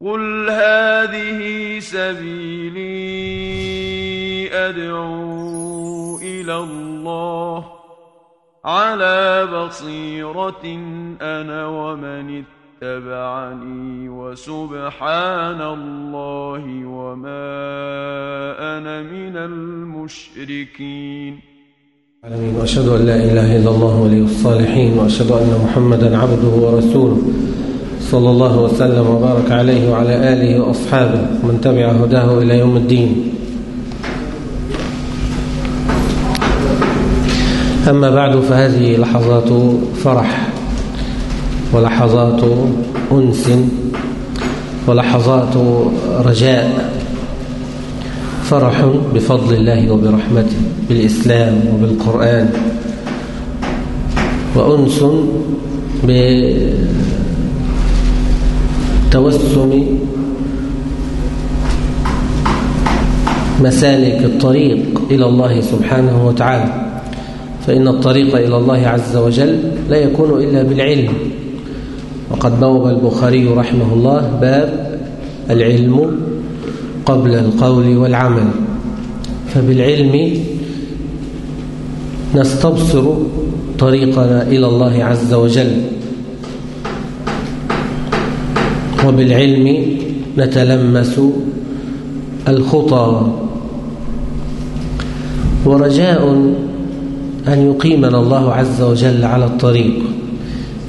قل هذه سبيلي أدعو إلى الله على بصيرة أنا ومن اتبعني وسبحان الله وما أنا من المشركين وأشهد أن لا إله إلا الله ولي الصالحين وأشهد أن محمدا عبده ورسوله صلى الله وسلم وبارك عليه وعلى آله وأصحابه ومن تبع هداه إلى يوم الدين. أما بعد فهذه لحظات فرح ولحظات أنس ولحظات رجاء. فرح بفضل الله وبرحمته بالإسلام وبالقرآن وأنس بتوسم مسالك الطريق إلى الله سبحانه وتعالى. فإن الطريق إلى الله عز وجل لا يكون إلا بالعلم. وقد بوب البخاري رحمه الله باب العلم قبل القول والعمل. فبالعلم نستبصر طريقنا إلى الله عز وجل. وبالعلم نتلمس الخطى. ورجاء أن يقيمنا الله عز وجل على الطريق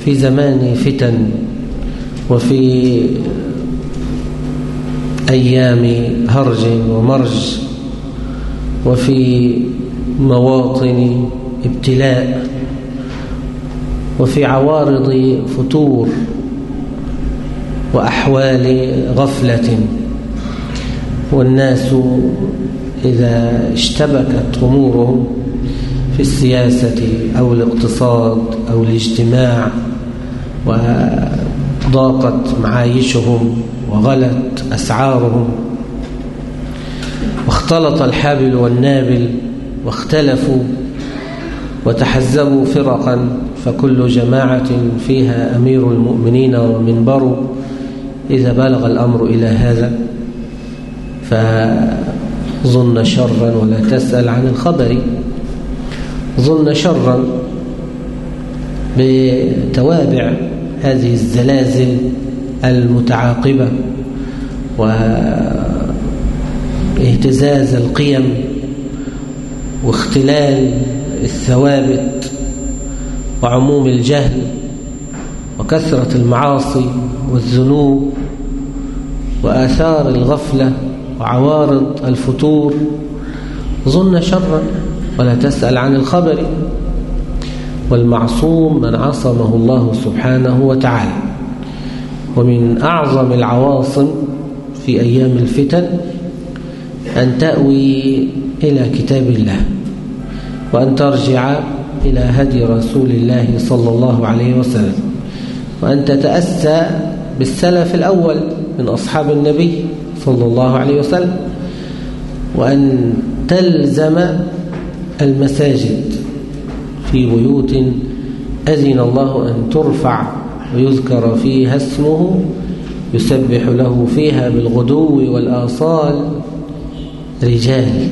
في زمان فتن وفي أيام هرج ومرج وفي مواطن ابتلاء وفي عوارض فتور. وأحوال غفلة. والناس إذا اشتبكت أمورهم في السياسة أو الاقتصاد أو الاجتماع وضاقت معايشهم وغلت أسعارهم واختلط الحابل والنابل واختلفوا وتحزبوا فرقا فكل جماعة فيها أمير المؤمنين ومنبر إذا بلغ الأمر إلى هذا فظن شرا ولا تسأل عن الخبر. ظن شرا بتوابع هذه الزلازل المتعاقبة واهتزاز القيم واختلال الثوابت وعموم الجهل وكثرة المعاصي والذنوب وآثار الغفلة وعوارض الفتور. ظن شرا ولا تسأل عن الخبر. والمعصوم من عصمه الله سبحانه وتعالى. ومن أعظم العواصم في أيام الفتن أن تأوي إلى كتاب الله وأن ترجع إلى هدي رسول الله صلى الله عليه وسلم. وأن تتأسى بالسلف الأول. من أصحاب النبي صلى الله عليه وسلم وأن تلزم المساجد في بيوت أذن الله أن ترفع ويذكر فيها اسمه يسبح له فيها بالغدو والآصال رجال.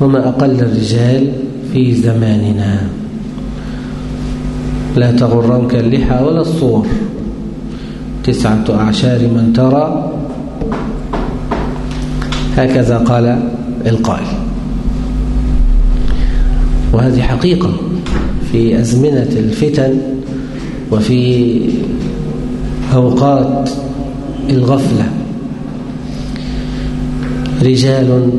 وما أقل الرجال في زماننا. لا تغرنك اللحى ولا الصور. تسعة أعشار من ترى. هكذا قال القائل. وهذه حقيقة في أزمنة الفتن وفي أوقات الغفلة. رجال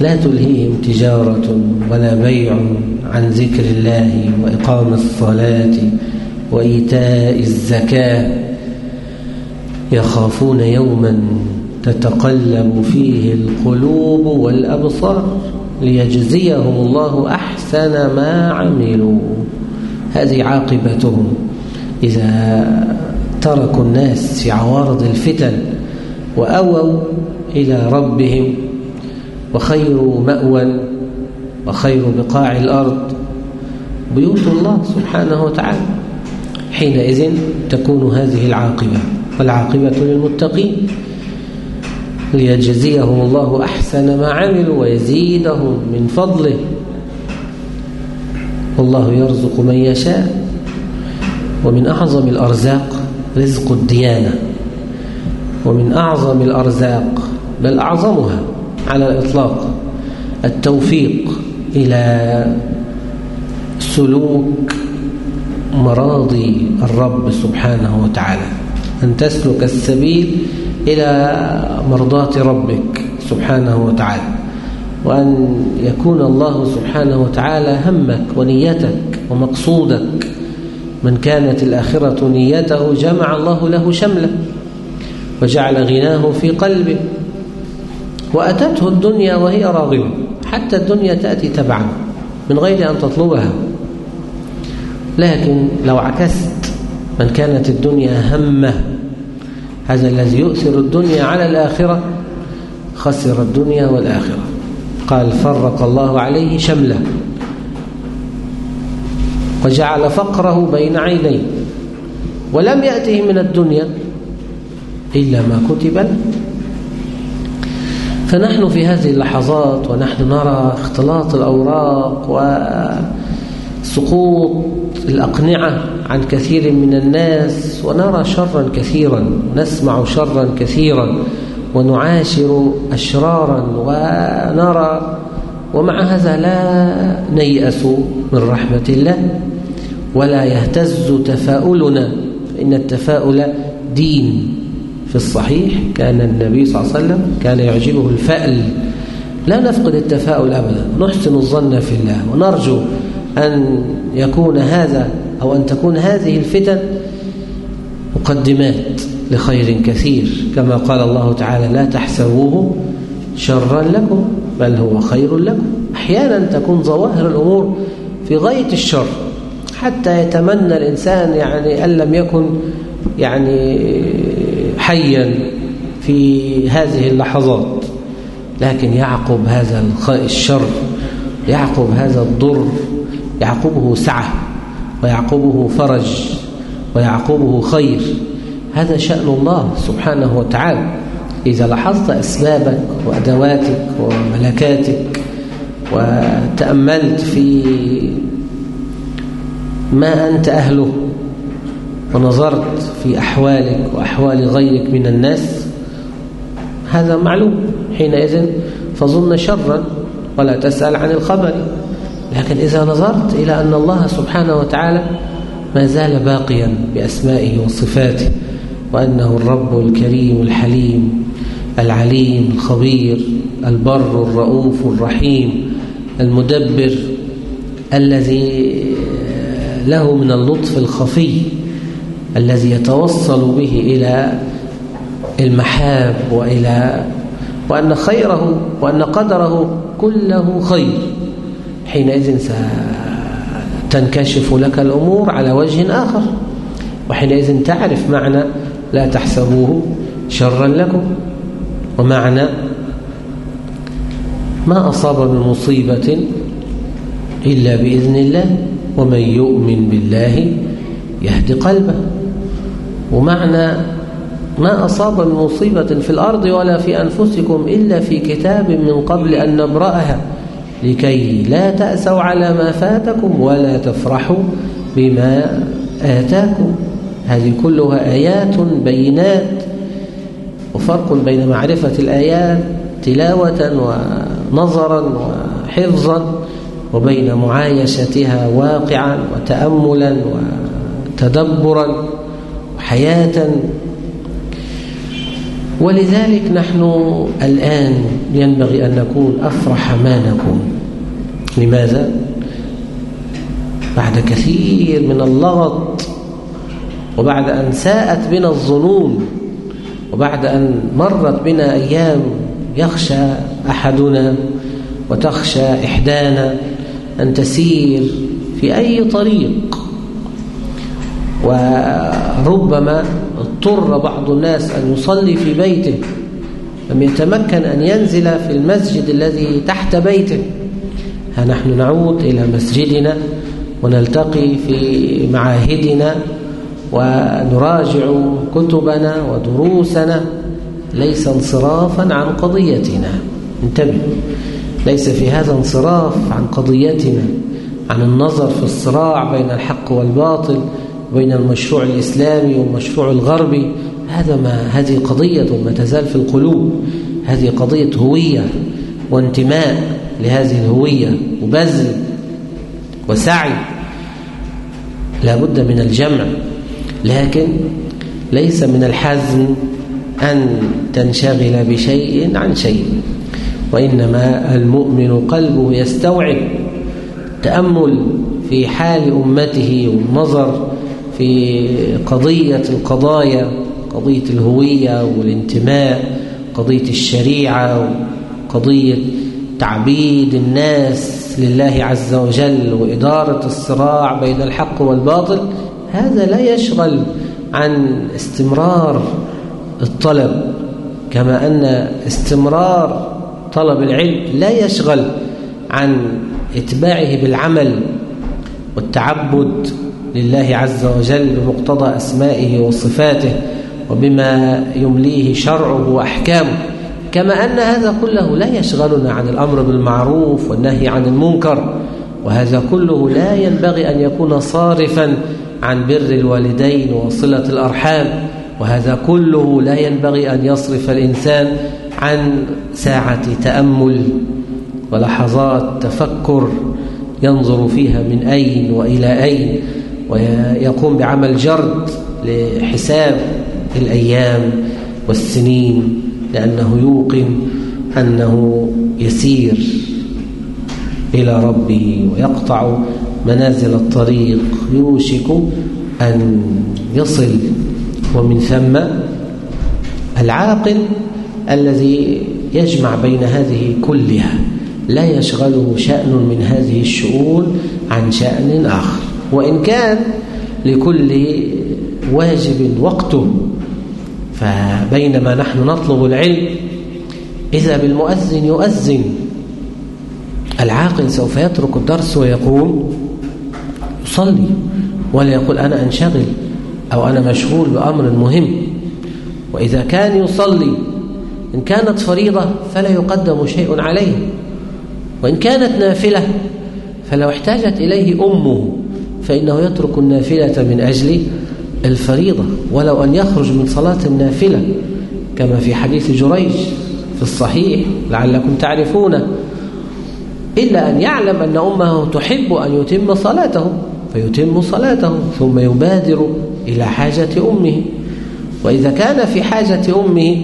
لا تلهيهم تجارة ولا بيع عن ذكر الله وإقام الصلاة وإيتاء الزكاة. يخافون يوما تتقلب فيه القلوب والأبصار ليجزيهم الله أحسن ما عملوا. هذه عاقبتهم. إذا تركوا الناس في عوارض الفتن وأووا إلى ربهم وخير مأوى وخير بقاع الأرض بيوت الله سبحانه وتعالى. حينئذ تكون هذه العاقبة. والعاقبة للمتقين ليجزيهم الله أحسن ما عملوا ويزيدهم من فضله. والله يرزق من يشاء ومن أعظم الأرزاق رزق الديانة ومن أعظم الأرزاق بل أعظمها على الإطلاق التوفيق إلى سلوك مراضي الرب سبحانه وتعالى. أن تسلك السبيل إلى مرضاة ربك سبحانه وتعالى وأن يكون الله سبحانه وتعالى همك ونيتك ومقصودك. من كانت الآخرة نيته جمع الله له شمله وجعل غناه في قلبه وأتته الدنيا وهي راغبة حتى الدنيا تأتي تبعا من غير أن تطلبها. لكن لو عكست من كانت الدنيا همة هذا الذي يؤثر الدنيا على الآخرة خسر الدنيا والآخرة. قال فرق الله عليه شمله وجعل فقره بين عينيه ولم يأته من الدنيا إلا ما كتب له. فنحن في هذه اللحظات ونحن نرى اختلاط الأوراق وسقوط الأقنعة عن كثير من الناس ونرى شرا كثيرا نسمع شرا كثيرا ونعاشر أشرارا ونرى ومع هذا لا نيأس من رحمة الله ولا يهتز تفاؤلنا فإن التفاؤل دين. في الصحيح كان النبي صلى الله عليه وسلم كان يعجبه الفأل. لا نفقد التفاؤل أبدا نحسن الظن في الله ونرجو أن يكون هذا أو أن تكون هذه الفتن مقدمات لخير كثير. كما قال الله تعالى لا تحسبوه شرا لكم بل هو خير لكم. أحيانا تكون ظواهر الأمور في غاية الشر. حتى يتمنى الإنسان يعني أن لم يكن يعني حيا في هذه اللحظات لكن يعقب هذا الشر يعقب هذا الضر. يعقبه سعة ويعقبه فرج ويعقبه خير. هذا شأن الله سبحانه وتعالى. إذا لاحظت أسبابك وأدواتك وملكاتك وتأملت في ما أنت أهله ونظرت في أحوالك وأحوال غيرك من الناس هذا معلوم حينئذ. فظن شرا ولا تسأل عن الخبر. لكن إذا نظرت إلى أن الله سبحانه وتعالى ما زال باقيا بأسمائه وصفاته وأنه الرب الكريم الحليم العليم الخبير البر الرؤوف الرحيم المدبر الذي له من اللطف الخفي الذي يتوصل به إلى المحاب وإلى وأن خيره وأن قدره كله خير. حينئذ ستنكشف لك الأمور على وجه آخر وحينئذ تعرف معنى لا تحسبوه شرا لكم ومعنى ما أصاب من مصيبة إلا بإذن الله ومن يؤمن بالله يهدي قلبه. ومعنى ما أصاب من مصيبة في الأرض ولا في أنفسكم إلا في كتاب من قبل أن نبرأها. لكي لا تأسوا على ما فاتكم ولا تفرحوا بما آتاكم. هذه كلها آيات بينات وفرق بين معرفة الآيات تلاوة ونظرا وحفظا وبين معايشتها واقعا وتأملا وتدبرا وحياة ولذلك نحن الآن ينبغي أن نكون أفرح ما نكون لماذا؟ بعد كثير من اللغط وبعد أن ساءت بنا الظنون وبعد أن مرت بنا أيام يخشى أحدنا وتخشى إحدانا أن تسير في أي طريق وربما اضطر بعض الناس أن يصلي في بيته لم يتمكن أن ينزل في المسجد الذي تحت بيته. ها نحن نعود إلى مسجدنا ونلتقي في معاهدنا ونراجع كتبنا ودروسنا. ليس انصرافا عن قضيتنا. انتبه ليس في هذا انصراف عن قضيتنا عن النظر في الصراع بين الحق والباطل. بين المشروع الإسلامي والمشروع الغربي. هذا ما هذه قضية ما تزال في القلوب. هذه قضية هوية وانتماء لهذه الهوية وبذل وسعي. لا بد من الجمع. لكن ليس من الحزم أن تنشغل بشيء عن شيء. وإنما المؤمن قلبه يستوعب تأمل في حال أمته والنظر في قضية القضايا قضية الهوية والانتماء قضية الشريعة قضية تعبيد الناس لله عز وجل وإدارة الصراع بين الحق والباطل هذا لا يشغل عن استمرار الطلب كما أن استمرار طلب العلم لا يشغل عن إتباعه بالعمل والتعبد لله عز وجل بمقتضى أسمائه وصفاته وبما يمليه شرعه وأحكامه. كما أن هذا كله لا يشغلنا عن الأمر بالمعروف والنهي عن المنكر وهذا كله لا ينبغي أن يكون صارفا عن بر الوالدين وصلة الأرحام وهذا كله لا ينبغي أن يصرف الإنسان عن ساعة تأمل ولحظات تفكر ينظر فيها من أين وإلى أين. ويقوم بعمل جرد لحساب الأيام والسنين لأنه يوقن أنه يسير إلى ربه ويقطع منازل الطريق يوشك أن يصل. ومن ثم العاقل الذي يجمع بين هذه كلها لا يشغله شأن من هذه الشؤون عن شأن آخر. وإن كان لكل واجب وقته فبينما نحن نطلب العلم إذا بالمؤذن يؤذن العاقل سوف يترك الدرس ويقوم يصلي ولا يقول أنا أنشغل أو أنا مشغول بأمر مهم. وإذا كان يصلي إن كانت فريضة فلا يقدم شيء عليه وإن كانت نافلة فلو احتاجت إليه أمه فإنه يترك النافلة من أجل الفريضة ولو أن يخرج من صلاة النافلة كما في حديث جريج في الصحيح لعلكم تعرفون إلا أن يعلم أن أمه تحب أن يتم صلاته فيتم صلاته ثم يبادر إلى حاجة أمه. وإذا كان في حاجة أمه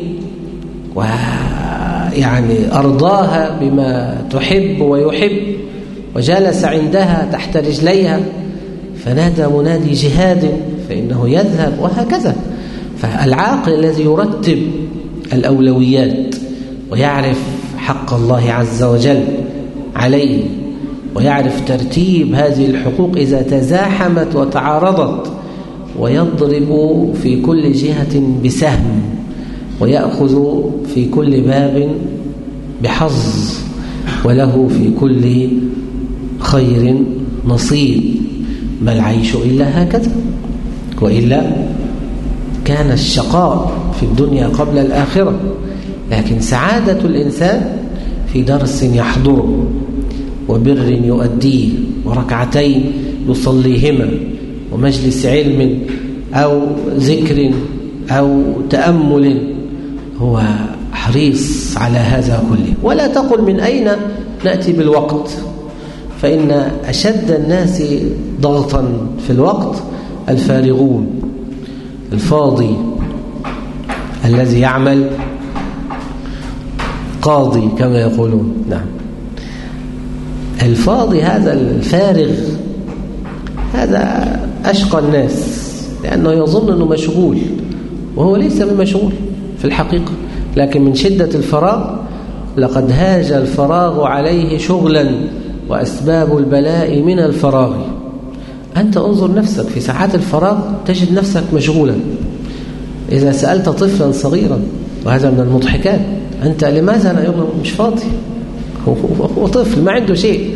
ويعني أرضاها بما تحب ويحب وجلس عندها تحت رجليها فنادى منادي جهاد فإنه يذهب وهكذا. فالعاقل الذي يرتب الأولويات ويعرف حق الله عز وجل عليه ويعرف ترتيب هذه الحقوق إذا تزاحمت وتعارضت ويضرب في كل جهة بسهم ويأخذ في كل باب بحظ وله في كل خير نصيب. ما العيش إلا هكذا. وإلا كان الشقاء في الدنيا قبل الآخرة لكن سعادة الإنسان في درس يحضره وبر يؤديه وركعتين يصليهما ومجلس علم أو ذكر أو تأمل هو حريص على هذا كله. ولا تقل من أين نأتي بالوقت. فإن أشد الناس ضغطا في الوقت الفارغون الفاضي الذي يعمل قاضي كما يقولون. نعم. الفاضي هذا الفارغ هذا أشقى الناس لأنه يظن أنه مشغول وهو ليس بمشغول في الحقيقة لكن من شدة الفراغ لقد هاج الفراغ عليه شغلا. وأسباب البلاء من الفراغ. أنت انظر نفسك في ساعات الفراغ تجد نفسك مشغولا. إذا سألت طفلا صغيرا وهذا من المضحكات أنت لماذا لا يوم مش فاضي؟ هو طفل ما عنده شيء.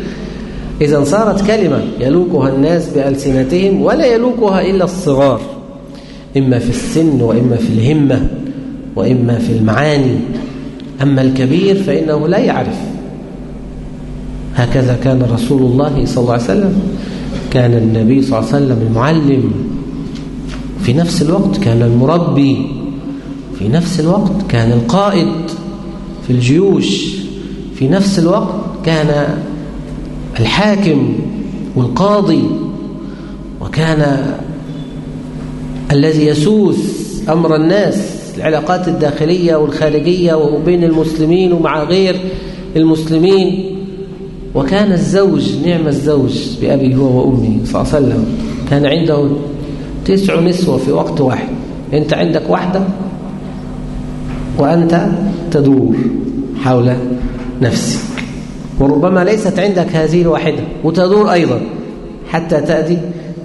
إذا صارت كلمة يلوكها الناس بألسنتهم ولا يلوكها إلا الصغار إما في السن وإما في الهمة وإما في المعاني. أما الكبير فإنه لا يعرف. هكذا كان رسول الله صلى الله عليه وسلم. كان النبي صلى الله عليه وسلم المعلم. في نفس الوقت كان المربي. في نفس الوقت كان القائد في الجيوش. في نفس الوقت كان الحاكم والقاضي. وكان الذي يسوس أمر الناس العلاقات الداخلية والخارجية وبين المسلمين ومع غير المسلمين. وكان الزوج نعم الزوج بأبي هو وأمي صلى الله عليه وسلم كان عنده تسع نسوة في وقت واحد. أنت عندك واحدة؟ وأنت تدور حول نفسك. وربما ليست عندك هذه الواحدة وتدور أيضا حتى تأتي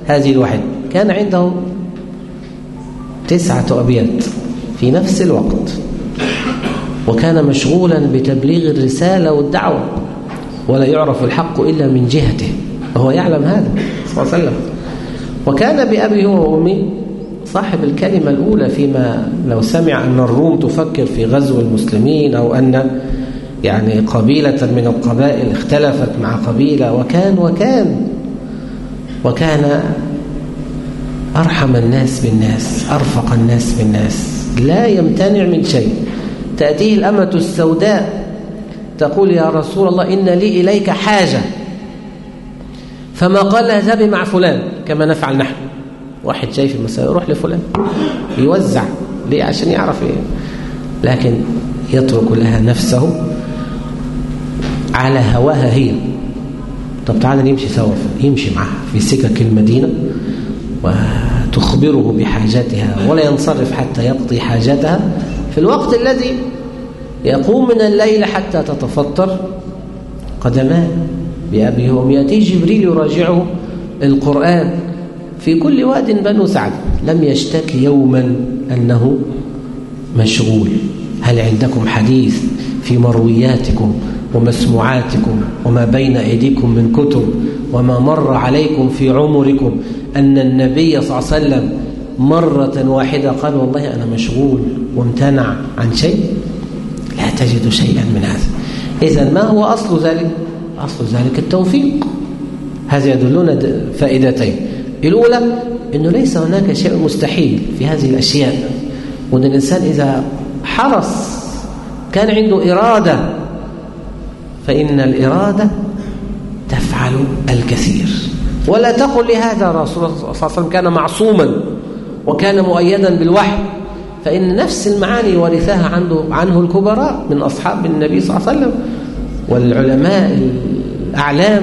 هذه الواحدة. كان عنده تسعة أبيات في نفس الوقت. وكان مشغولا بتبليغ الرسالة والدعوة. ولا يعرف الحق إلا من جهته. وهو يعلم هذا صلى الله عليه وسلم. وكان بأبي هو وأمي صاحب الكلمة الأولى فيما لو سمع أن الروم تفكر في غزو المسلمين أو أن يعني قبيلة من القبائل اختلفت مع قبيلة وكان وكان وكان أرحم الناس بالناس أرفق الناس بالناس لا يمتنع من شيء. تأتيه الأمة السوداء تقول يا رسول الله إن لي إليك حاجة. فما قال لها ذهبي مع فلان كما نفعل نحن. واحد شايف المسألة يروح لفلان. يوزع ليه عشان يعرف إيه. لكن يترك لها نفسه على هواها هي. طب تعالى نمشي سوا يمشي معها في سكك المدينة وتخبره بحاجاتها ولا ينصرف حتى يقضي حاجتها في الوقت الذي يقوم من الليل حتى تتفطر. قدماه بأبي هم يأتي جبريل يراجعه القرآن في كل واد بنو سعد لم يشتك يوما أنه مشغول. هل عندكم حديث في مروياتكم ومسموعاتكم وما بين أيديكم من كتب وما مر عليكم في عمركم أن النبي صلى الله عليه وسلم مرة واحدة قال والله أنا مشغول وامتنع عن شيء؟ تجد شيئا من هذا. إذا ما هو أصل ذلك؟ أصل ذلك التوفيق. هذا يدلنا فائدتين. الأولى أنه ليس هناك شيء مستحيل في هذه الأشياء. وأن الإنسان إذا حرص كان عنده إرادة فإن الإرادة تفعل الكثير. ولا تقل لهذا رسول الله صلى الله عليه وسلم كان معصوما وكان مؤيدا بالوحي. فإن نفس المعاني ورثها عنه, عنه الكبراء من أصحاب النبي صلى الله عليه وسلم والعلماء الأعلام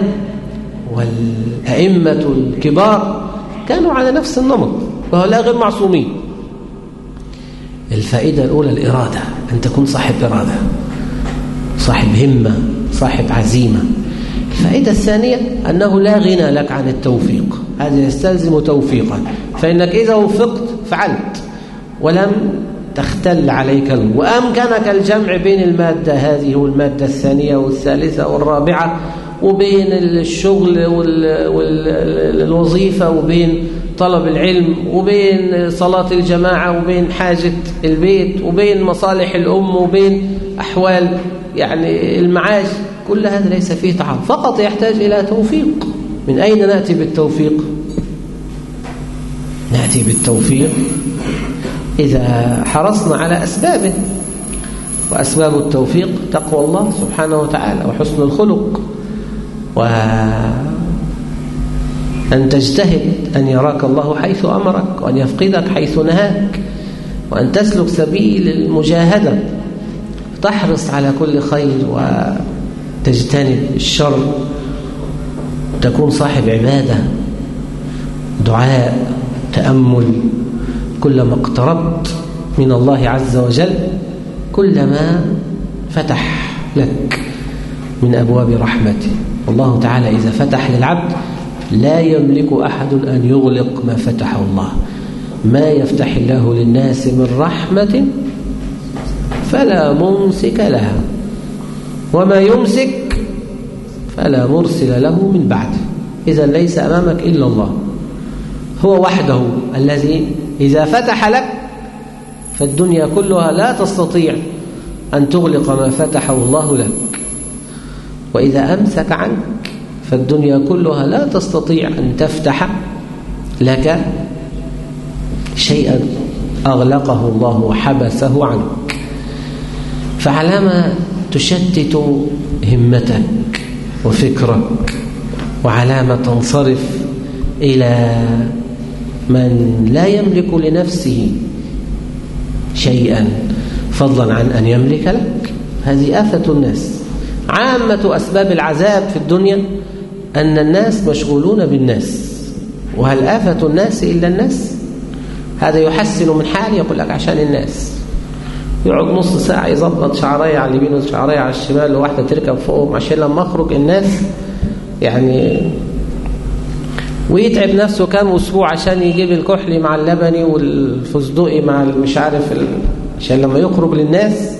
والأئمة الكبار كانوا على نفس النمط وهؤلاء غير معصومين. الفائدة الأولى الإرادة أن تكون صاحب إرادة صاحب همة صاحب عزيمة. الفائدة الثانية أنه لا غنى لك عن التوفيق هذا يستلزم توفيقا فإنك إذا وفقت فعلت. ولم تختل عليك وأمكنك الجمع بين المادة هذه والمادة الثانية والثالثة والرابعة وبين الشغل والوظيفة وبين طلب العلم وبين صلاة الجماعة وبين حاجة البيت وبين مصالح الأم وبين أحوال يعني المعاش. كل هذا ليس فيه تعب فقط يحتاج إلى توفيق. من أين نأتي بالتوفيق؟ نأتي بالتوفيق إذا حرصنا على أسبابه وأسباب التوفيق تقوى الله سبحانه وتعالى وحسن الخلق وأن تجتهد أن يراك الله حيث أمرك وأن يفقدك حيث نهاك وأن تسلك سبيل المجاهدة. تحرص على كل خير وتجتنب الشر. تكون صاحب عبادة دعاء تأمل. كلما اقتربت من الله عز وجل كلما فتح لك من أبواب رحمته. والله تعالى إذا فتح للعبد لا يملك أحد أن يغلق ما فتحه الله. ما يفتح الله للناس من رحمة فلا ممسك لها وما يمسك فلا مرسل له من بعده. إذا ليس أمامك إلا الله. هو وحده الذي إذا فتح لك فالدنيا كلها لا تستطيع أن تغلق ما فتحه الله لك. وإذا أمسك عنك فالدنيا كلها لا تستطيع أن تفتح لك شيئا أغلقه الله وحبسه عنك. فعلامة تشتت همتك وفكرك وعلامة تنصرف إلى من لا يملك لنفسه شيئا فضلا عن أن يملك لك. هذه آفة الناس. عامة أسباب العذاب في الدنيا أن الناس مشغولون بالناس. وهل آفة الناس إلا الناس؟ هذا يحسن من حالي يقول لك عشان الناس. يقعد نص ساعة يظبط شعرية على اليمين وشعرية على الشمال وواحدة تركب فوقهم عشان لما أخرج الناس يعني ويتعب نفسه كام أسبوع عشان يجيب الكحلي مع اللبني والفستقي مع مش عارف ال... عشان لما يخرج للناس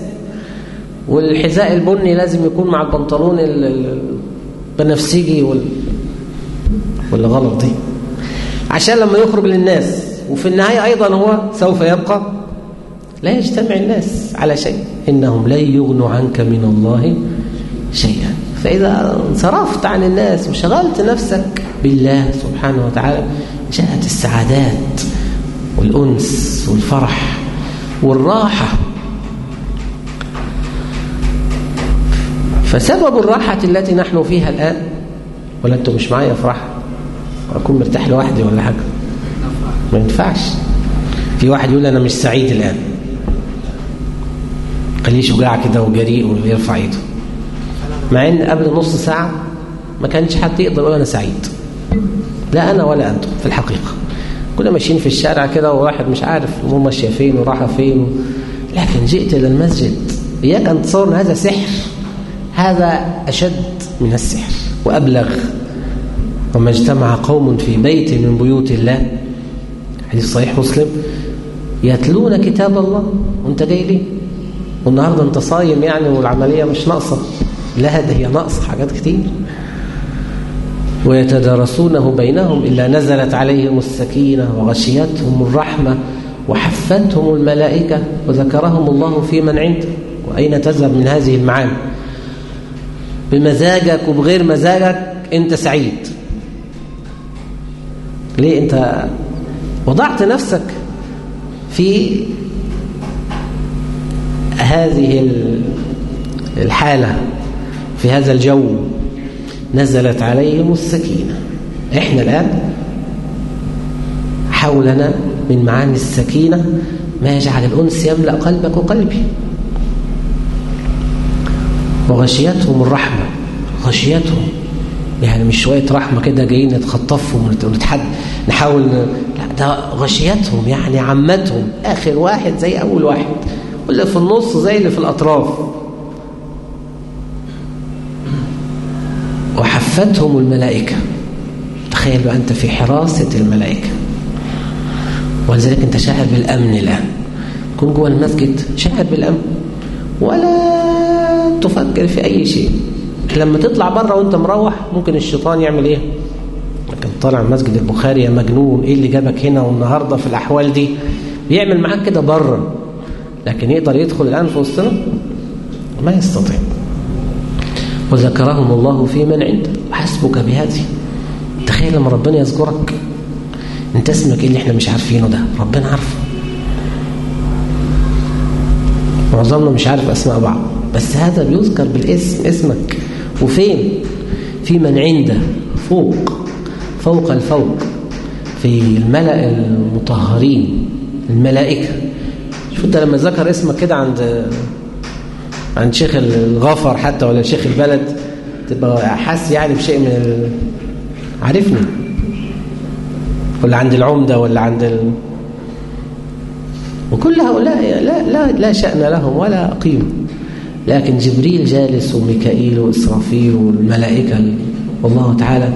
والحذاء البني لازم يكون مع البنطلون البنفسجي وال... واللي غلط دي. عشان لما يخرج للناس. وفي النهاية أيضا هو سوف يبقى لا يجتمع الناس على شيء. إنهم لن يغنوا عنك من الله شيئا. فإذا انصرفت عن الناس وشغلت نفسك بالله سبحانه وتعالى جاءت السعادات والأنس والفرح والراحة. فسبب الراحة التي نحن فيها الآن ولا أنتم مش معايا راحة أكون مرتاح لوحدي ولا حاجة؟ ما ينفعش. في واحد يقول أنا مش سعيد الآن. خليه شجاع كده وجريء ويرفع إيده. مع إن قبل نص ساعة ما كانش حد يقدر يقول أنا سعيد. لا أنا ولا أنتم في الحقيقة. كنا ماشيين في الشارع كده وواحد مش عارف مو ماشية فين وراحة فين لكن جئت إلى المسجد. إياك أن تصور هذا سحر. هذا أشد من السحر وأبلغ. وما اجتمع قوم في بيت من بيوت الله. حديث صحيح مسلم. يتلون كتاب الله. وانت جاي ليه؟ والنهاردة انت صايم يعني والعملية مش ناقصة. لا ده هي ناقصه حاجات كتير. ويتدارسونه بينهم إلا نزلت عليهم السكينة وغشيتهم الرحمة وحفتهم الملائكة وذكرهم الله في من عنده. وأين تذهب من هذه المعاني؟ بمزاجك وبغير مزاجك أنت سعيد. ليه أنت وضعت نفسك في هذه الحالة؟ في هذا الجو نزلت عليهم السكينة. إحنا الآن حولنا من معاني السكينة ما يجعل الأنس يملأ قلبك وقلبي. وغشيتهم الرحمة غشيتهم. يعني مش شوية رحمة كده جايين نتخطفهم ونتحد نحاول لا ده غشيتهم يعني عمتهم. آخر واحد زي أول واحد واللي في النص زي اللي في الأطراف. وحفتهم الملائكة. تخيل بقى أنت في حراسة الملائكة. ولذلك أنت شاعر بالأمن الآن. كن جوه المسجد شاعر بالأمن. ولا تفكر في أي شيء. لما تطلع بره وأنت مروح ممكن الشيطان يعمل إيه؟ لكن طالع مسجد البخاري يا مجنون إيه اللي جابك هنا والنهاردة في الأحوال دي؟ بيعمل معاك كده بره لكن يقدر يدخل الآن في وسطنا؟ ما يستطيع. وذكرهم الله في من عنده وحسبك بهذه. تخيل لما ربنا يذكرك. انت اسمك إيه اللي إحنا مش عارفينه ده؟ ربنا عارفه. معظمنا مش عارف أسماء بعض. بس هذا بيذكر بالاسم اسمك. وفين؟ في من عنده. فوق. فوق الفوق. في الملأ المطهرين. الملائكة. شوف أنت لما ذكر اسمك كده عند عند شيخ الغفر حتى ولا شيخ البلد تبقى حاسس يعني بشيء من ال... عارفني. ولا عند العمدة ولا عند ال... وكل هؤلاء لا, لا, لا شأن لهم ولا قيمة. لكن جبريل جالس وميكائيل وإسرافيل والملائكة والله تعالى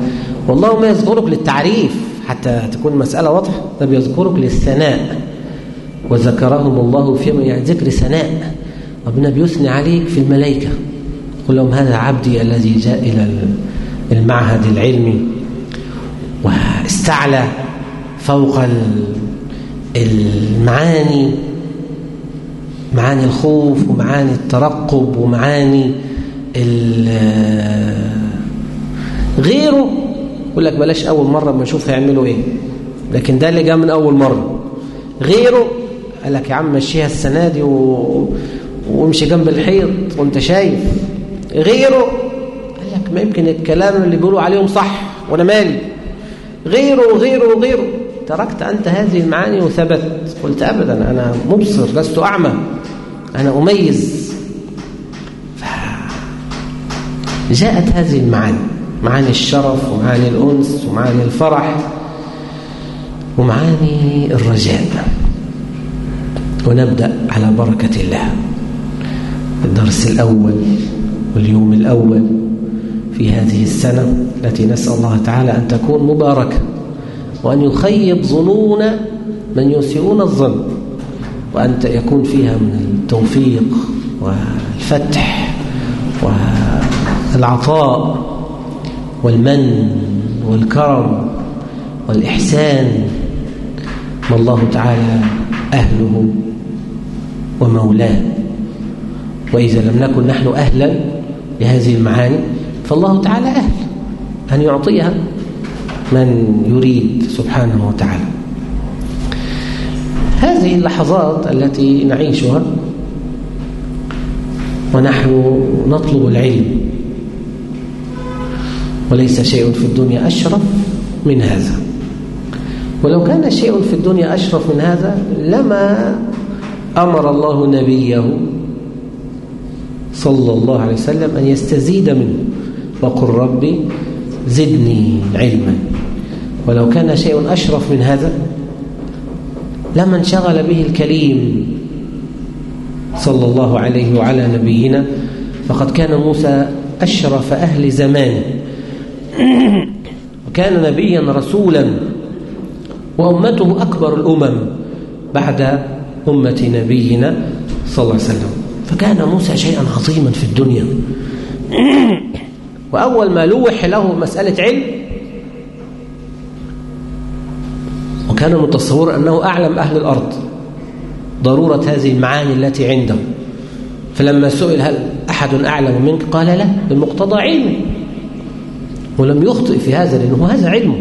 والله ما يذكرك للتعريف حتى تكون المسألة واضحة. ده بيذكرك للثناء. وذكرهم الله فيما يعني ذكر ثناء. ربنا بيثني عليك في الملائكة. قل لهم هذا عبدي الذي جاء إلى المعهد العلمي واستعلى فوق المعاني معاني الخوف ومعاني الترقب ومعاني غيره. يقول لك بلاش أول مرة ما نشوف هيعملوا إيه. لكن ده اللي جاء من أول مرة. غيره. قال لك يا عم مشيها السنة دي و... وامشي جنب الحيط وانت شايف. غيره قال لك ما يمكن الكلام اللي بيقولوا عليهم صح وأنا مالي. غيره وغيره وغيره تركت أنت هذه المعاني وثبت. قلت أبدا أنا مبصر لست أعمى. أنا أميز. جاءت هذه المعاني. معاني الشرف ومعاني الأنس ومعاني الفرح ومعاني الرجاء. ونبدأ على بركة الله. الدرس الأول واليوم الأول في هذه السنة التي نسأل الله تعالى أن تكون مباركة وأن يخيب ظنون من يسيئون الظن وأن يكون فيها من التوفيق والفتح والعطاء والمن والكرم والإحسان ما الله تعالى أهله ومولاه. وإذا لم نكن نحن أهلا لهذه المعاني فالله تعالى أهل أن يعطيها من يريد سبحانه وتعالى. هذه اللحظات التي نعيشها ونحن نطلب العلم وليس شيء في الدنيا أشرف من هذا. ولو كان شيء في الدنيا أشرف من هذا لما أمر الله نبيه صلى الله عليه وسلم أن يستزيد منه. وقل ربي زدني علما. ولو كان شيء أشرف من هذا لما انشغل به الكليم صلى الله عليه وعلى نبينا. فقد كان موسى أشرف أهل زمانه وكان نبيا رسولا. وأمته أكبر الأمم بعد أمة نبينا صلى الله عليه وسلم. فكان موسى شيئا عظيما في الدنيا. وأول ما لوح له مسألة علم وكان متصور أنه أعلم أهل الأرض ضرورة هذه المعاني التي عنده. فلما سئل هل أحد أعلم منك قال لا بمقتضى علمه ولم يخطئ في هذا لأنه هذا علمه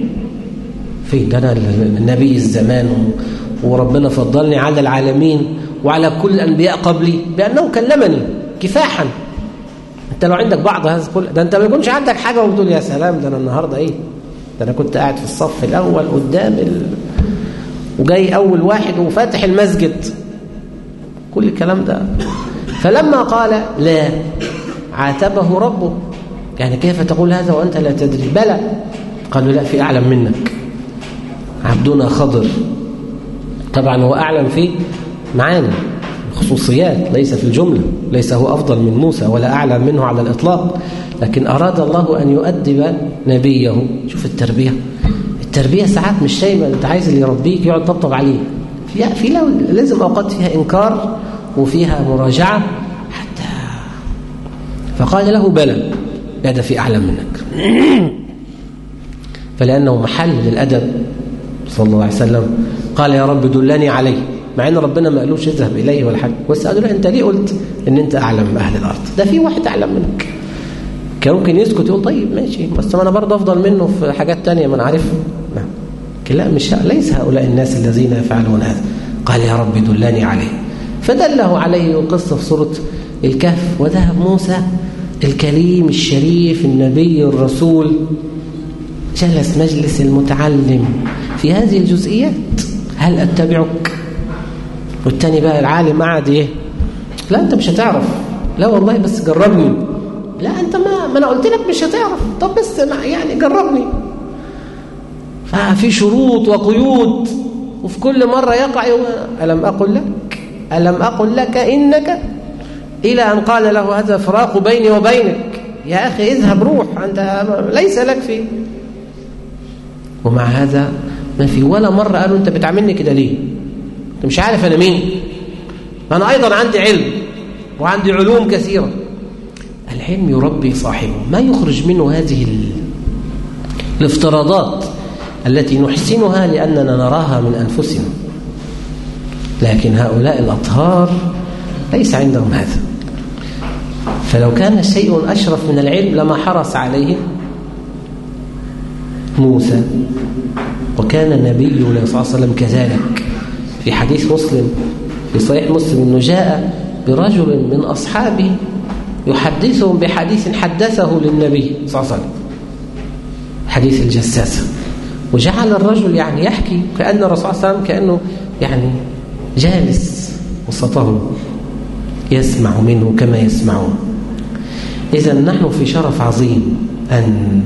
في ده أنا النبي الزمان وربنا فضلني على العالمين. وعلى كل الأنبياء قبلي بأنه كلمني كفاحا. أنت لو عندك بعض هذا كل ده أنت ما يكونش عندك حاجة وبتقول يا سلام ده أنا النهاردة إيه؟ ده أنا كنت قاعد في الصف الأول قدام ال... وجاي أول واحد وفاتح المسجد. كل الكلام ده. فلما قال لا عاتبه ربه. يعني كيف تقول هذا وأنت لا تدري؟ بلى. قالوا لا في أعلم منك. عبدنا خضر. طبعا هو أعلم في معاني خصوصيات ليس في الجملة. ليس هو أفضل من موسى ولا أعلم منه على الإطلاق. لكن أراد الله أن يؤدب نبيه. شوف التربية. التربية ساعات مش شيء أنت عايز اللي يربيك يقعد طبطب عليه. في في لازم أوقات فيها إنكار وفيها مراجعة حتى. فقال له بلى. ده في أعلم منك. فلأنه محل للأدب. صلى الله عليه وسلم. قال يا رب دلني عليه. مع إن ربنا ما قالوش اذهب إليه ولا حاجة. بس قالوا له أنت ليه قلت إن أنت أعلم من أهل الأرض؟ ده في واحد أعلم منك. كان ممكن يسكت يقول طيب ماشي بس ما أنا برضه أفضل منه في حاجات تانية ما أنا عارفها نعم. لا مش ليس هؤلاء الناس الذين يفعلون هذا. قال يا رب دلني عليه. فدله عليه قصة في سورة الكهف وذهب موسى الكليم الشريف النبي الرسول جلس مجلس المتعلم في هذه الجزئيات. هل أتبعك؟ والتاني بقى العالم قعد إيه؟ لا أنت مش هتعرف. لا والله بس جربني. لا أنت ما ما أنا قلت لك مش هتعرف. طب بس يعني جربني. ففي شروط وقيود وفي كل مرة يقع يوم ألم أقل لك؟ ألم أقل لك إنك؟ إلى أن قال له هذا فراق بيني وبينك. يا أخي اذهب روح أنت ليس لك فيه ومع هذا ما في ولا مرة قالوا أنت بتعاملني كده ليه؟ أنت مش عارف أنا مين. أنا أيضا عندي علم وعندي علوم كثيرة. العلم يربي صاحبه ما يخرج منه هذه الافتراضات التي نحسنها لأننا نراها من أنفسنا. لكن هؤلاء الأطهار ليس عندهم هذا. فلو كان شيء أشرف من العلم لما حرص عليه موسى وكان نبينا صلى الله عليه وسلم كذلك. في حديث مسلم في صحيح مسلم أنه جاء برجل من أصحابه يحدثهم بحديث حدثه للنبي صلى الله عليه وسلم. حديث الجساسة وجعل الرجل يعني يحكي كأن الرسول صلى الله عليه وسلم كأنه يعني جالس وسطهم يسمع منه كما يسمعون. إذا نحن في شرف عظيم أن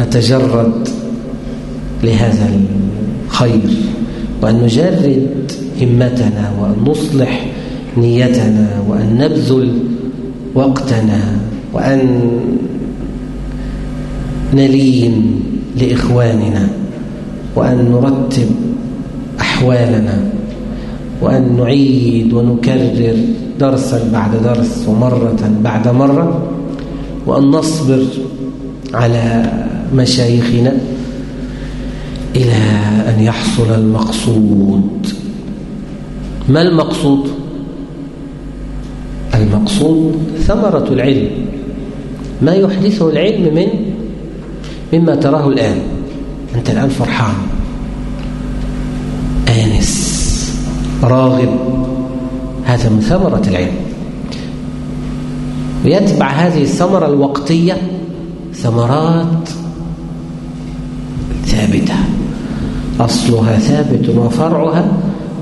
نتجرد لهذا الخير. وأن نجرد همتنا وأن نصلح نيتنا وأن نبذل وقتنا وأن نلين لإخواننا وأن نرتب أحوالنا وأن نعيد ونكرر درسا بعد درس ومرة بعد مرة وأن نصبر على مشايخنا إلى أن يحصل المقصود. ما المقصود؟ المقصود ثمرة العلم. ما يحدثه العلم من مما تراه الآن. أنت الآن فرحان. آنس. راغب. هذا من ثمرة العلم. ويتبع هذه الثمرة الوقتية ثمرات ثابتة. أصلها ثابت وفرعها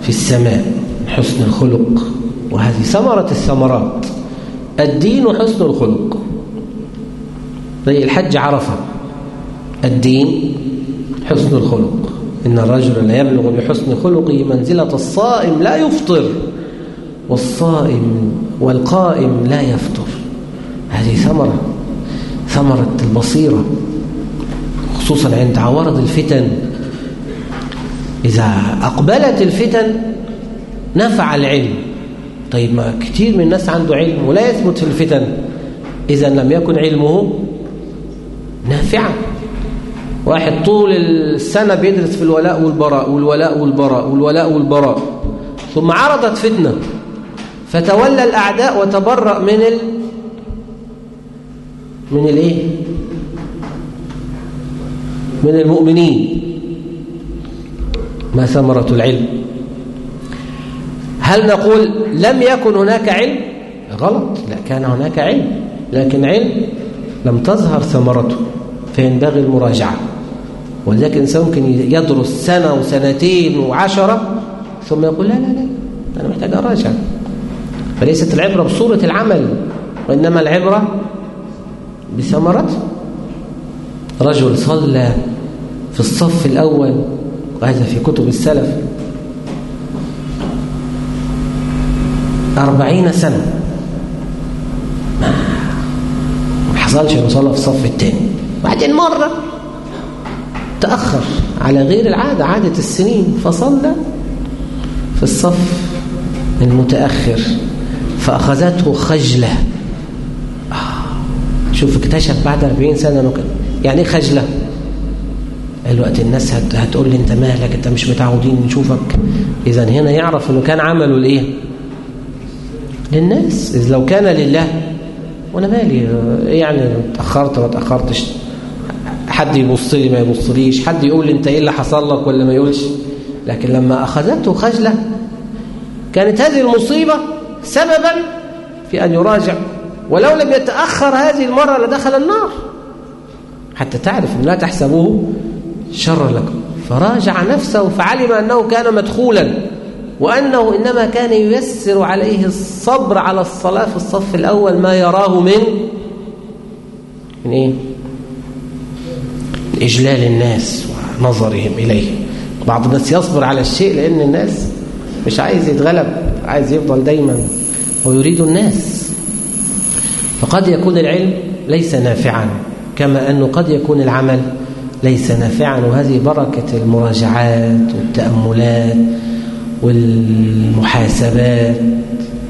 في السماء حسن الخلق. وهذه ثمرة الثمرات. الدين حسن الخلق. زي الحج عرفة. الدين حسن الخلق. إن الرجل لا يبلغ بحسن خلقه منزلة الصائم لا يفطر. والصائم والقائم لا يفطر. هذه ثمرة. ثمرة البصيرة. خصوصا عند عوارض الفتن. إذا أقبلت الفتن نفع العلم. طيب ما كثير من الناس عنده علم ولا يثبت في الفتن. إذا لم يكن علمه نافعا. واحد طول السنة بيدرس في الولاء والبراء والولاء والبراء والولاء والبراء ثم عرضت فتنة فتولى الأعداء وتبرأ من ال من الإيه؟ من المؤمنين ما ثمرة العلم. هل نقول لم يكن هناك علم؟ غلط لا كان هناك علم لكن علم لم تظهر ثمرته فينبغي المراجعة. ولذلك الإنسان ممكن يدرس سنة وسنتين وعشرة ثم يقول لا لا لا أنا محتاج أراجع. فليست العبرة بصورة العمل وإنما العبرة بثمرته. رجل صلى في الصف الأول وهذا في كتب السلف. أربعين سنة. ما حصلش إنه صلى في الصف الثاني. بعدين مرة تأخر على غير العادة عادة السنين فصلى في الصف المتأخر فأخذته خجلة. شوف اكتشف بعد 40 سنة يعني إيه خجلة؟ الوقت الناس هتقول لي انت مالك انت مش متعودين نشوفك. اذا هنا يعرف إنه كان عمله لإيه؟ للناس. إذ لو كان لله وأنا مالي يعني اتأخرت ما اتأخرتش. حد يبص لي ما يبصليش. حد يقول لي انت إيه اللي حصل لك ولا ما يقولش. لكن لما أخذته خجلة كانت هذه المصيبة سببا في أن يراجع. ولو لم يتأخر هذه المرة لدخل النار. حتى تعرف إن لا تحسبوه شرا لكم. فراجع نفسه فعلم أنه كان مدخولا وأنه إنما كان ييسر عليه الصبر على الصلاة في الصف الأول ما يراه من من إيه؟ إجلال الناس ونظرهم إليه. بعض الناس يصبر على الشيء لأن الناس مش عايز يتغلب عايز يفضل دايما ويريد الناس. فقد يكون العلم ليس نافعا كما أنه قد يكون العمل ليس نافعا. وهذه بركة المراجعات والتأملات والمحاسبات.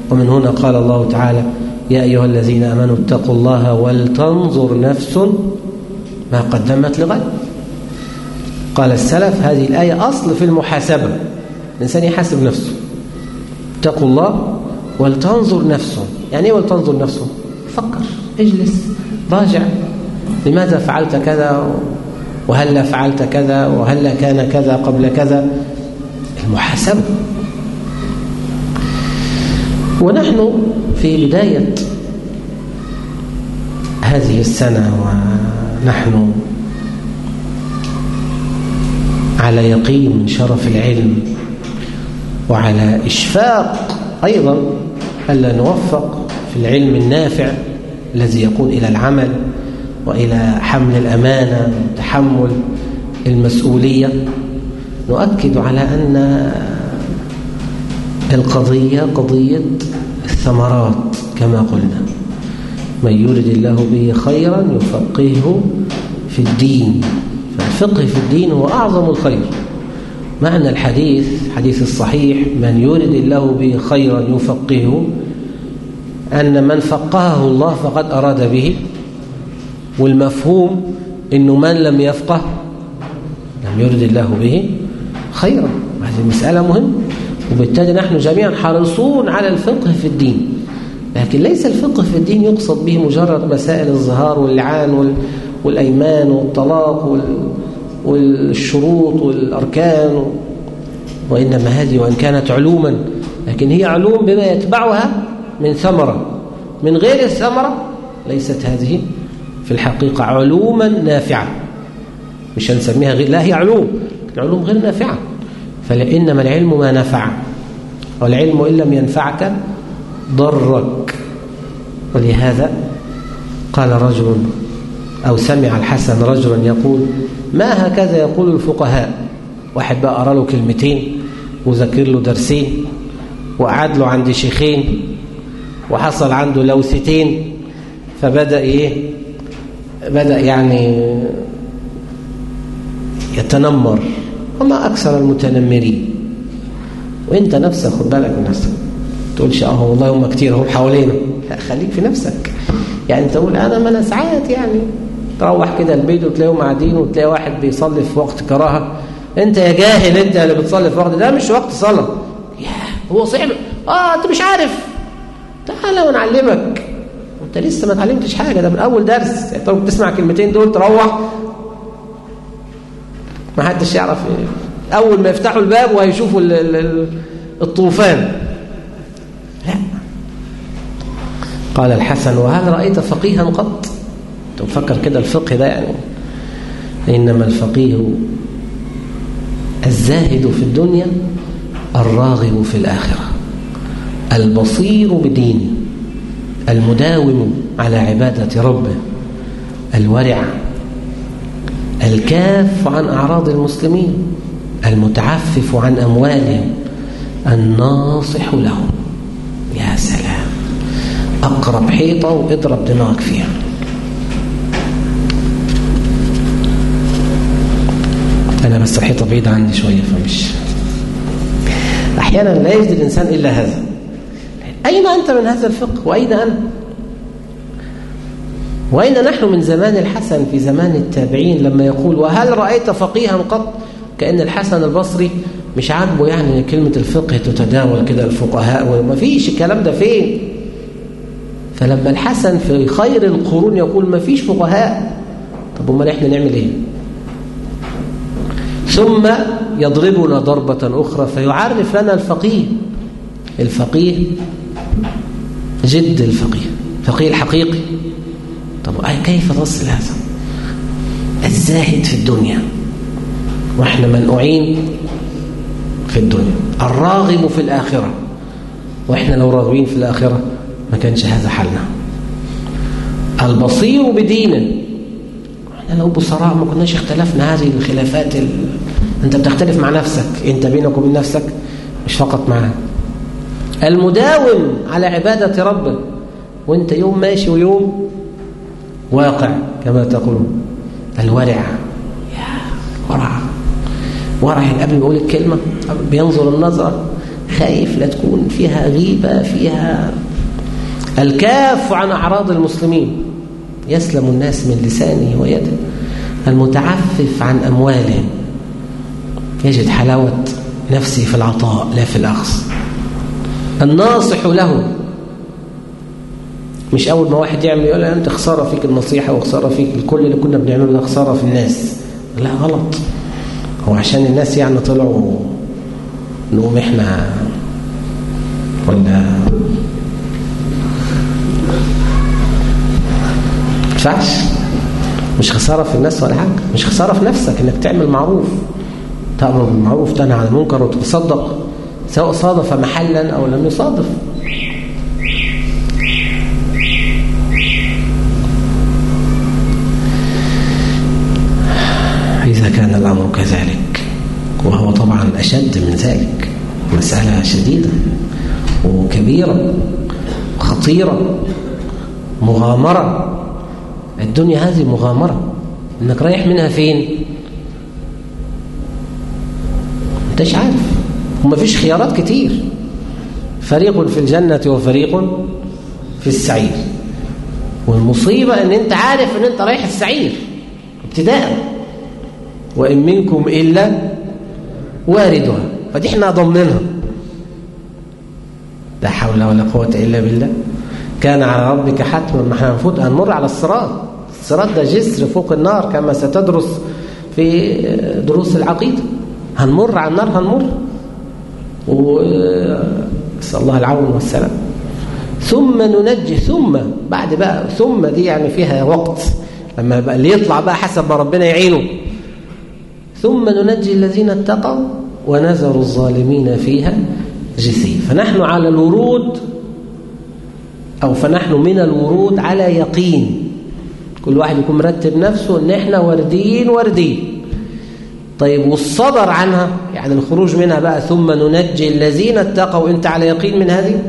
ومن هنا قال الله تعالى يا أيها الذين أمنوا اتقوا الله ولتنظر نفس ما قدمت لغد. قال السلف هذه الآية أصل في المحاسبة. الإنسان يحاسب نفسه. اتقوا الله ولتنظر نفسه يعني إيه ولتنظر نفسه فكر اجلس راجع. لماذا فعلت كذا؟ وهلا فعلت كذا وهلا كان كذا قبل كذا؟ المحاسبة. ونحن في بداية هذه السنة ونحن على يقين من شرف العلم وعلى إشفاق أيضا ألا نوفق في العلم النافع الذي يقود إلى العمل. وإلى حمل الأمانة وتحمل المسؤولية. نؤكد على أن القضية قضية الثمرات كما قلنا. من يرد الله به خيرا يفقهه في الدين. فالفقه في الدين هو أعظم الخير. معنى الحديث حديث الصحيح من يرد الله به خيرا يفقهه أن من فقهه الله فقد أراد به والمفهوم أنه من لم يفقه لم يرد الله به خيرا. هذه مسألة مهمة. وبالتالي نحن جميعا حريصون على الفقه في الدين. لكن ليس الفقه في الدين يقصد به مجرد مسائل الظهار واللعان والأيمان والطلاق والشروط والأركان. وإنما هذه وإن كانت علوما. لكن هي علوم بما يتبعها من ثمرة. من غير الثمرة ليست هذه في الحقيقة علوما نافعة مش هنسميها غير لا هي علوم العلوم غير نافعة. فإنما العلم ما نفع. والعلم إن لم ينفعك ضرك. ولهذا قال رجل أو سمع الحسن رجلا يقول ما هكذا يقول الفقهاء؟ واحد بقى قرأ له كلمتين وذاكر له درسين وقعد له عند شيخين وحصل عنده لوثتين فبدأ إيه؟ بدأ يعني يتنمر. وما أكثر المتنمرين. وأنت نفسك خد بالك من نفسك. تقولش آه والله هم كتير هم حوالينا. خليك في نفسك. يعني تقول أنا ما أنا ساعات يعني. تروح كده البيت وتلاقيهم قاعدين وتلاقي واحد بيصلي في وقت كراهة. أنت يا جاهل أنت اللي بتصلي في وقت ده مش وقت صلاة. هو صعب آه أنت مش عارف. تعالى ونعلمك. انت لسه ما اتعلمتش حاجة. ده من أول درس. طب تسمع كلمتين دول تروح. ما حدش يعرف. أول ما يفتحوا الباب وهيشوفوا الطوفان. لا. قال الحسن وهل رأيت فقيها قط؟ تفكر كده الفقه ده يعني. إنما الفقيه الزاهد في الدنيا الراغب في الآخرة. البصير بدينه. المداوم على عبادة ربه الورع الكاف عن أعراض المسلمين المتعفف عن أموالهم الناصح لهم. يا سلام. أقرب حيطة واضرب دماغك فيها. أنا بس الحيطة بعيدة عني شوية فمش. أحيانا لا يجد الإنسان إلا هذا. أين أنت من هذا الفقه؟ وأين أنا؟ وأين نحن من زمان الحسن في زمان التابعين لما يقول وهل رأيت فقيها قط؟ كأن الحسن البصري مش عاجبه يعني كلمة الفقه تتداول كده الفقهاء وما فيش الكلام ده فين؟ فلما الحسن في خير القرون يقول ما فيش فقهاء طب أمال إحنا نعمل إيه؟ ثم يضربنا ضربة أخرى فيعرف لنا الفقيه. الفقيه جد الفقيه الفقيه الحقيقي طب كيف تصل هذا الزاهد في الدنيا. وإحنا منقوعين في الدنيا. الراغب في الآخرة. وإحنا لو راغبين في الآخرة ما كانش هذا حالنا. البصير بدينه. إحنا لو بصراء ما كناش اختلفنا. هذه الخلافات ال... أنت بتختلف مع نفسك. أنت بينك وبين نفسك مش فقط معاه المداوم على عبادة ربه وانت يوم ماشي ويوم واقع كما تقولون. الورع. يا ورع. ورع الأب بيقول الكلمة بينظر النظرة خايف لا تكون فيها غيبة فيها الكاف عن أعراض المسلمين. يسلم الناس من لسانه ويده المتعفف عن أموالهم. يجد حلاوة نفسه في العطاء لا في الأخذ الناصح له. مش أول ما واحد يعمل يقول أنت خسارة فيك النصيحة وخسارة فيك الكل اللي كنا بنعمله ده خسارة في الناس. لا غلط. هو عشان الناس يعني طلعوا نقوم إحنا ولا؟ ينفعش. مش خسارة في الناس ولا حاجة. مش خسارة في نفسك إنك تعمل معروف. تأمر بالمعروف تنهى عن المنكر وتتصدق. سواء صادف محلا أو لم يصادف. إذا كان الأمر كذلك وهو طبعا أشد من ذلك مسألة شديدة وكبيرة وخطيرة مغامرة. الدنيا هذه مغامرة. إنك رايح منها فين؟ انتش عارف. وما فيش خيارات كتير. فريق في الجنة وفريق في السعير. والمصيبة إن أنت عارف إن أنت رايح السعير ابتداء. وإن منكم إلا واردها. فدي إحنا ضمنها. لا حول ولا قوة إلا بالله. كان على ربك حتما ما إحنا المفروض هنمر على الصراط. الصراط ده جسر فوق النار كما ستدرس في دروس العقيدة. هنمر على النار هنمر. ونسأل الله العون والسلام. ثم ننجي ثم بعد بقى ثم دي يعني فيها وقت. لما بقى اللي يطلع بقى حسب ما ربنا يعينه. ثم ننجي الذين اتقوا ونذر الظالمين فيها جثيا فنحن على الورود أو فنحن من الورود على يقين. كل واحد يكون مرتب نفسه إن إحنا وردين وردين. طيب والصدر عنها يعني الخروج منها بقى ثم ننجي الذين اتقوا. انت على يقين من هذه؟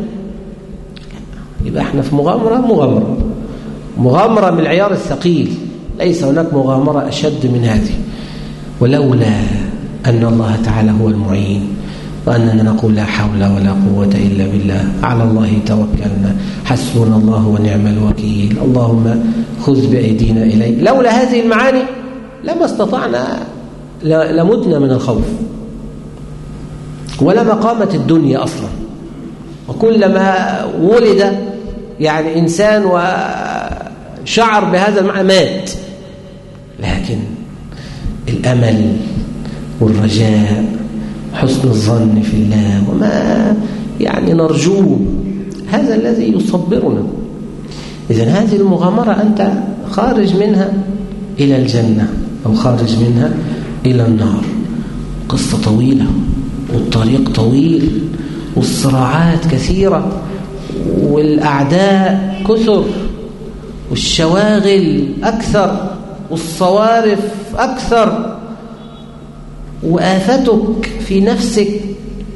يبقى إحنا في مغامرة؟ مغامرة. مغامرة من العيار الثقيل. ليس هناك مغامرة أشد من هذه. ولولا أن الله تعالى هو المعين وأننا نقول لا حول ولا قوة إلا بالله. على الله توكلنا. حسبنا الله ونعم الوكيل. اللهم خذ بأيدينا إليه لولا هذه المعاني لما استطعنا لمتنا من الخوف. ولما قامت الدنيا أصلا. وكلما ولد يعني إنسان وشعر بهذا المعنى مات. لكن الأمل والرجاء حسن الظن في الله وما يعني نرجوه. هذا الذي يصبرنا. إذا هذه المغامرة أنت خارج منها إلى الجنة أو خارج منها إلى النار. قصة طويلة والطريق طويل والصراعات كثيرة والأعداء كثر والشواغل أكثر والصوارف أكثر. وآفتك في نفسك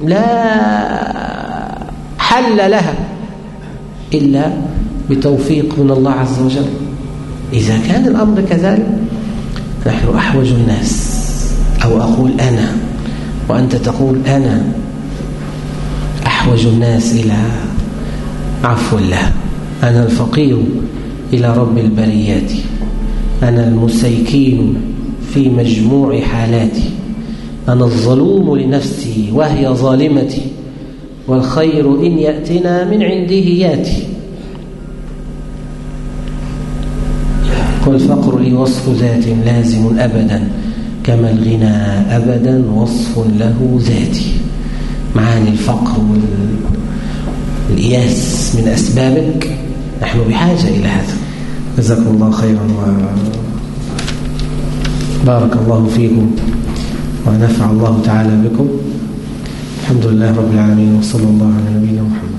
لا حل لها إلا بتوفيق من الله عز وجل. إذا كان الأمر كذلك نحن أحوج الناس. أو أقول أنا وأنت تقول أنا أحوج الناس إلى عفو الله. أنا الفقير إلى رب البريات. أنا المسيكين في مجموع حالاتي. أنا الظلوم لنفسي وهي ظالمتي. والخير إن يأتنا من عنده ياتي. والفقر لي وصف ذات لازم أبدا. كما الغنى أبدا وصف له ذاتي معاني الفقر والإياس من أسبابك نحن بحاجة إلى هذا. جزاكم الله خيرا وبارك الله فيكم ونفع الله تعالى بكم. الحمد لله رب العالمين وصلى الله على نبينا محمد.